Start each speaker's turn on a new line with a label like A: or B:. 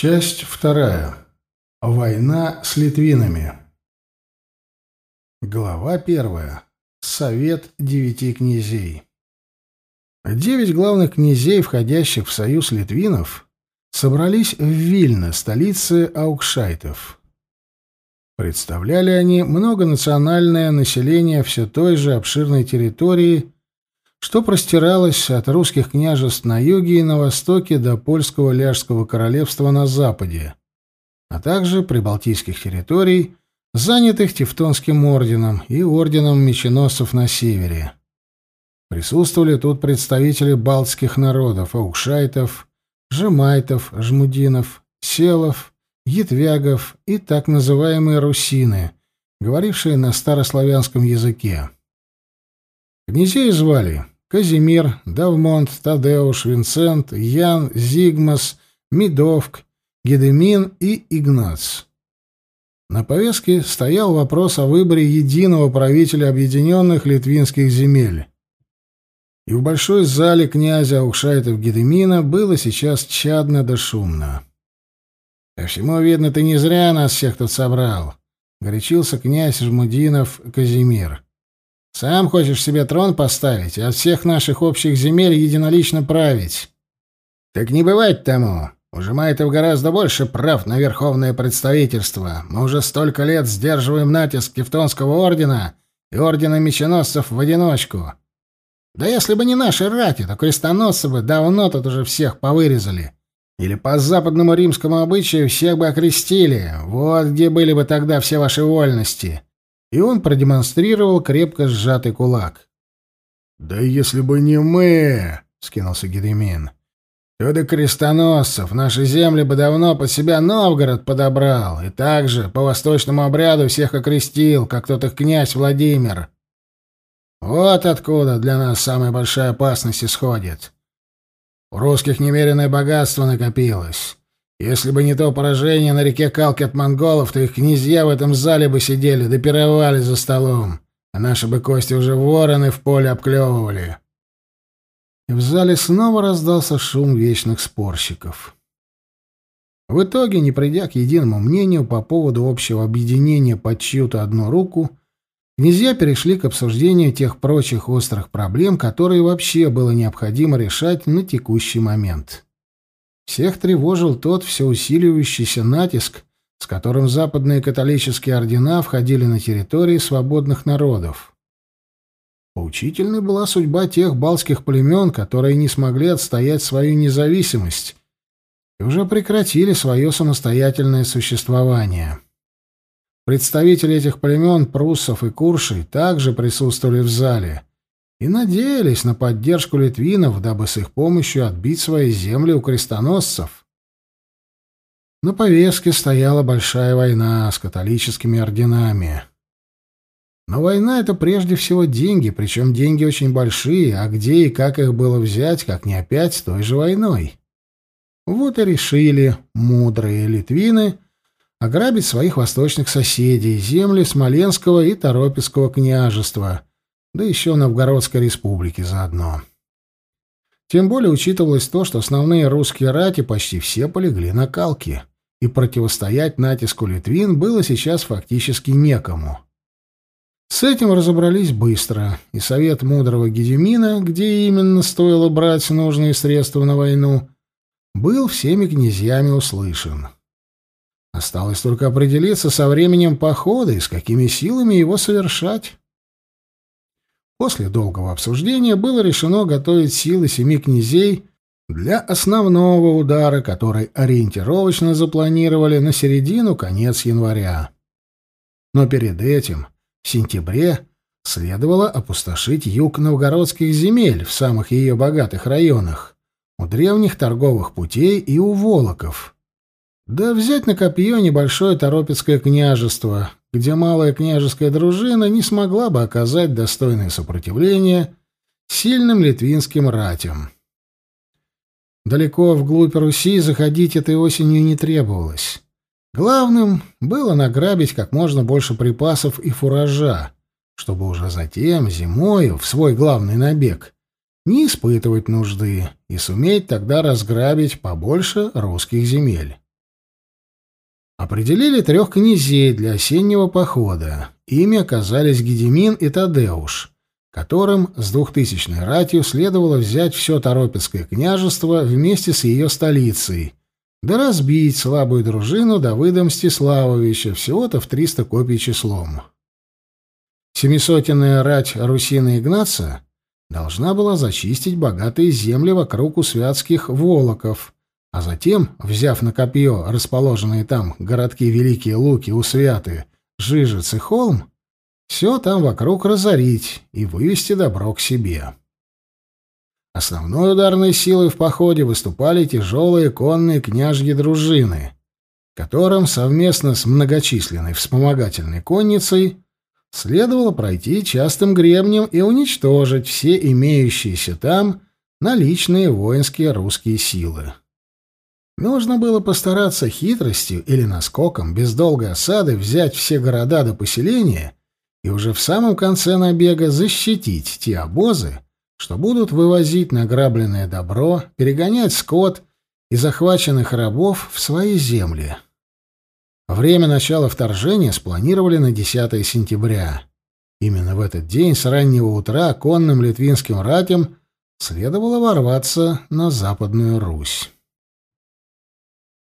A: Часть вторая. Война с литвинами. Глава первая. Совет девяти князей. Девять главных князей, входящих в союз литвинов, собрались в Вильно, столице аукшайтов. Представляли они многонациональное население все той же обширной территории, что простиралось от русских княжеств на юге и на востоке до польского ляжского королевства на западе, а также прибалтийских территорий, занятых Тевтонским орденом и орденом меченосцев на севере. Присутствовали тут представители балтских народов, аукшайтов, жемайтов, жмудинов, селов, етвягов и так называемые русины, говорившие на старославянском языке. Князей звали Казимир, Давмонт, Тадеуш, Винцент, Ян, Зигмас, Медовк, Гедемин и Игнац. На повестке стоял вопрос о выборе единого правителя объединенных литвинских земель. И в большой зале князя Аукшайтов Гедемина было сейчас чадно да шумно. «По всему видно, ты не зря нас всех тут собрал», — горячился князь Жмудинов Казимир. Сам хочешь себе трон поставить, а от всех наших общих земель единолично править. Так не бывать тому. У Жемайтов гораздо больше прав на верховное представительство. Мы уже столько лет сдерживаем натиск Тевтонского ордена и ордена меченосцев в одиночку. Да если бы не наши рати, то крестоносцы бы давно тут уже всех повырезали. Или по западному римскому обычаю всех бы окрестили. Вот где были бы тогда все ваши вольности и он продемонстрировал крепко сжатый кулак. «Да если бы не мы!» — скинулся Гедемин. «То до крестоносцев наши земли бы давно под себя Новгород подобрал, и также по восточному обряду всех окрестил, как тот их князь Владимир. Вот откуда для нас самая большая опасность исходит. У русских немеренное богатство накопилось. Если бы не то поражение на реке Калки от монголов, то их князья в этом зале бы сидели, допировали за столом, а наши бы кости уже вороны в поле обклевывали. И в зале снова раздался шум вечных спорщиков. В итоге, не придя к единому мнению по поводу общего объединения под чью-то одну руку, князья перешли к обсуждению тех прочих острых проблем, которые вообще было необходимо решать на текущий момент. Всех тревожил тот все усиливающийся натиск, с которым западные католические ордена входили на территории свободных народов. Поучительной была судьба тех балтских племен, которые не смогли отстоять свою независимость и уже прекратили свое самостоятельное существование. Представители этих племен, пруссов и куршей, также присутствовали в зале — и надеялись на поддержку литвинов, дабы с их помощью отбить свои земли у крестоносцев. На повестке стояла большая война с католическими орденами. Но война — это прежде всего деньги, причем деньги очень большие, а где и как их было взять, как не опять той же войной. Вот и решили мудрые литвины ограбить своих восточных соседей, земли Смоленского и Торопецкого княжества — да еще Новгородской республики заодно. Тем более учитывалось то, что основные русские рати почти все полегли на Калке, и противостоять натиску литвин было сейчас фактически некому. С этим разобрались быстро, и совет мудрого Гедемина, где именно стоило брать нужные средства на войну, был всеми князьями услышан. Осталось только определиться со временем похода и с какими силами его совершать. После долгого обсуждения было решено готовить силы семи князей для основного удара, который ориентировочно запланировали на середину-конец января. Но перед этим, в сентябре, следовало опустошить юг новгородских земель в самых ее богатых районах, у древних торговых путей и у волоков. Да взять на копье небольшое Торопецкое княжество, где малая княжеская дружина не смогла бы оказать достойное сопротивление сильным литвинским ратям. Далеко вглубь Руси заходить этой осенью не требовалось. Главным было награбить как можно больше припасов и фуража, чтобы уже затем, зимою, в свой главный набег, не испытывать нужды и суметь тогда разграбить побольше русских земель. Определили трех князей для осеннего похода. Ими оказались Гедемин и Тадеуш, которым с двухтысячной ратью следовало взять все Торопецкое княжество вместе с ее столицей, да разбить слабую дружину Давыда Мстиславовича всего-то в триста копий числом. Семисотенная рать Русина Игнаца должна была зачистить богатые земли вокруг усвятских волоков, а затем, взяв на копье расположенные там городки Великие Луки, Усвяты, Жижец и Холм, все там вокруг разорить и вывести добро к себе. Основной ударной силой в походе выступали тяжелые конные княжьи дружины, которым совместно с многочисленной вспомогательной конницей следовало пройти частым гребнем и уничтожить все имеющиеся там наличные воинские русские силы. Нужно было постараться хитростью или наскоком, без долгой осады, взять все города до поселения и уже в самом конце набега защитить те обозы, что будут вывозить награбленное добро, перегонять скот и захваченных рабов в свои земли. Время начала вторжения спланировали на 10 сентября. Именно в этот день с раннего утра конным литвинским ратям следовало ворваться на Западную Русь.